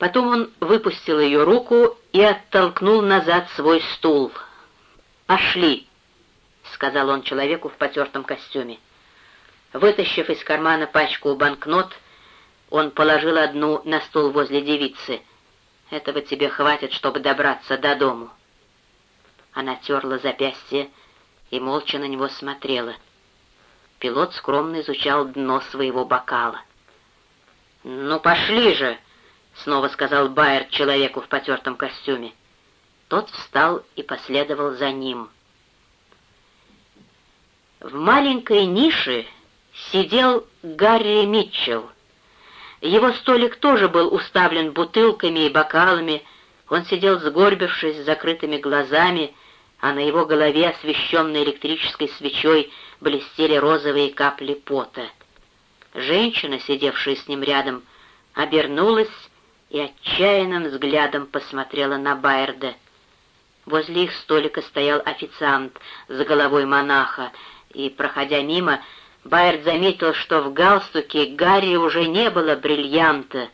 Потом он выпустил ее руку и оттолкнул назад свой стул. «Пошли!» — сказал он человеку в потертом костюме. Вытащив из кармана пачку банкнот, он положил одну на стол возле девицы. «Этого тебе хватит, чтобы добраться до дому». Она терла запястье и молча на него смотрела. Пилот скромно изучал дно своего бокала. «Ну, пошли же!» — снова сказал Байер человеку в потертом костюме. Тот встал и последовал за ним. В маленькой нише сидел Гарри Митчелл. Его столик тоже был уставлен бутылками и бокалами. Он сидел сгорбившись, с закрытыми глазами, а на его голове, освещенной электрической свечой, блестели розовые капли пота. Женщина, сидевшая с ним рядом, обернулась и отчаянным взглядом посмотрела на Байерда. Возле их столика стоял официант с головой монаха, и, проходя мимо, Байерд заметил, что в галстуке Гарри уже не было бриллианта,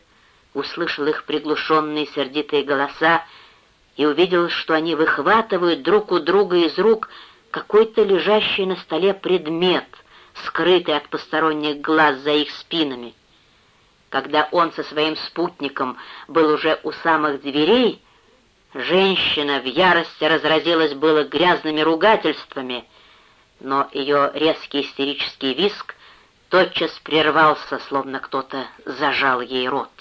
услышал их приглушенные сердитые голоса и увидел, что они выхватывают друг у друга из рук какой-то лежащий на столе предмет, скрытый от посторонних глаз за их спинами. Когда он со своим спутником был уже у самых дверей, женщина в ярости разразилась было грязными ругательствами, но ее резкий истерический виск тотчас прервался, словно кто-то зажал ей рот.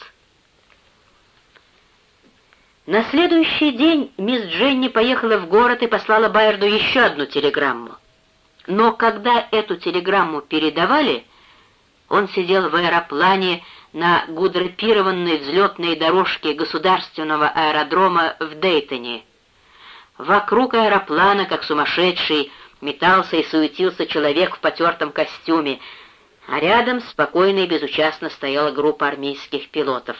На следующий день мисс Дженни поехала в город и послала Байерду еще одну телеграмму. Но когда эту телеграмму передавали, он сидел в аэроплане на гудрапированной взлетной дорожке государственного аэродрома в Дейтоне. Вокруг аэроплана, как сумасшедший, метался и суетился человек в потертом костюме, а рядом спокойно и безучастно стояла группа армейских пилотов.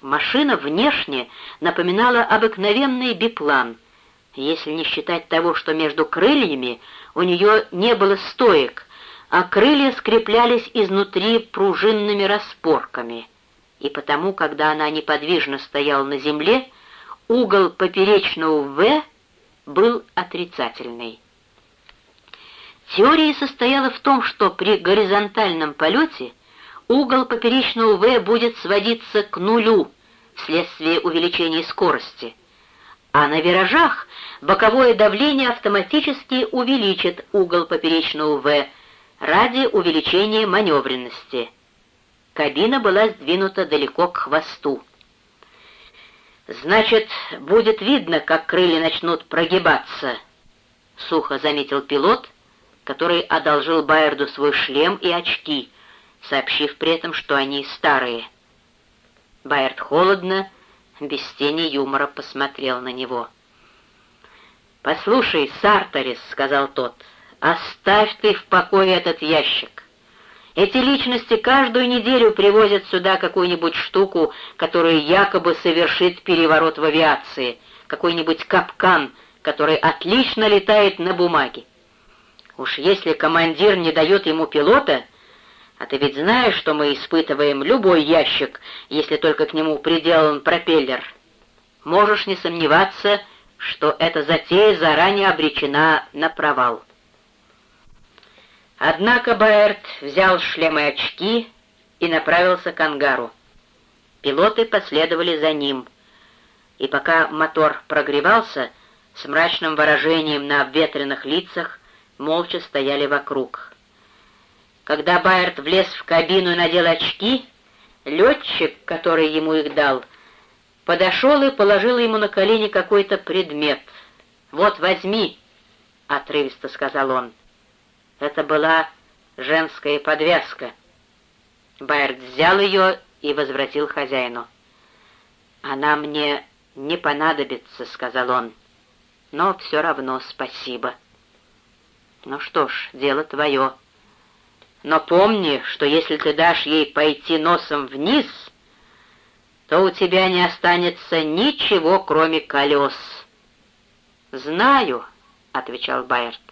Машина внешне напоминала обыкновенный биплан, если не считать того, что между крыльями у нее не было стоек, а крылья скреплялись изнутри пружинными распорками, и потому, когда она неподвижно стояла на земле, угол поперечного «В» был отрицательный. Теория состояла в том, что при горизонтальном полете угол поперечного «В» будет сводиться к нулю вследствие увеличения скорости, а на виражах боковое давление автоматически увеличит угол поперечного «В» ради увеличения маневренности. Кабина была сдвинута далеко к хвосту. «Значит, будет видно, как крылья начнут прогибаться», — сухо заметил пилот — который одолжил Байерду свой шлем и очки, сообщив при этом, что они старые. Байерд холодно, без тени юмора посмотрел на него. «Послушай, Сарторис», — сказал тот, — «оставь ты в покое этот ящик. Эти личности каждую неделю привозят сюда какую-нибудь штуку, которая якобы совершит переворот в авиации, какой-нибудь капкан, который отлично летает на бумаге. Уж если командир не дает ему пилота, а ты ведь знаешь, что мы испытываем любой ящик, если только к нему приделан пропеллер, можешь не сомневаться, что эта затея заранее обречена на провал. Однако Баэрт взял шлем и очки и направился к ангару. Пилоты последовали за ним, и пока мотор прогревался, с мрачным выражением на обветренных лицах молча стояли вокруг. Когда Байерт влез в кабину и надел очки, летчик, который ему их дал, подошел и положил ему на колени какой-то предмет. «Вот, возьми!» — отрывисто сказал он. Это была женская подвязка. Байерт взял ее и возвратил хозяину. «Она мне не понадобится», — сказал он. «Но все равно спасибо». Ну что ж, дело твое. Но помни, что если ты дашь ей пойти носом вниз, то у тебя не останется ничего, кроме колес. «Знаю», — отвечал Байерт, —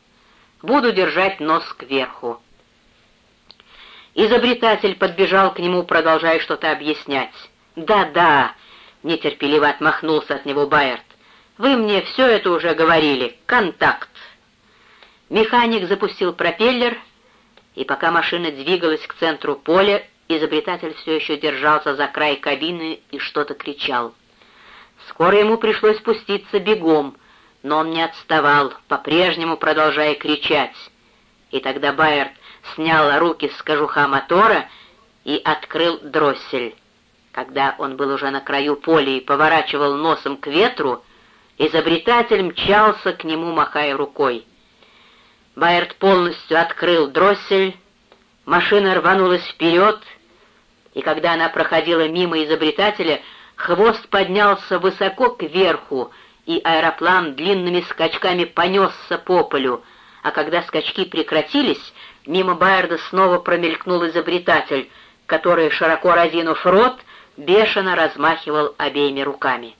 «буду держать нос кверху». Изобретатель подбежал к нему, продолжая что-то объяснять. «Да-да, нетерпеливо отмахнулся от него Байерт. «Вы мне все это уже говорили. Контакт!» Механик запустил пропеллер, и пока машина двигалась к центру поля, изобретатель все еще держался за край кабины и что-то кричал. Скоро ему пришлось спуститься бегом, но он не отставал, по-прежнему продолжая кричать. И тогда Байерт снял руки с кожуха мотора и открыл дроссель. Когда он был уже на краю поля и поворачивал носом к ветру, изобретатель мчался к нему, махая рукой. Байерт полностью открыл дроссель, машина рванулась вперед, и когда она проходила мимо изобретателя, хвост поднялся высоко кверху, и аэроплан длинными скачками понесся по полю, а когда скачки прекратились, мимо Байерда снова промелькнул изобретатель, который, широко разинув рот, бешено размахивал обеими руками.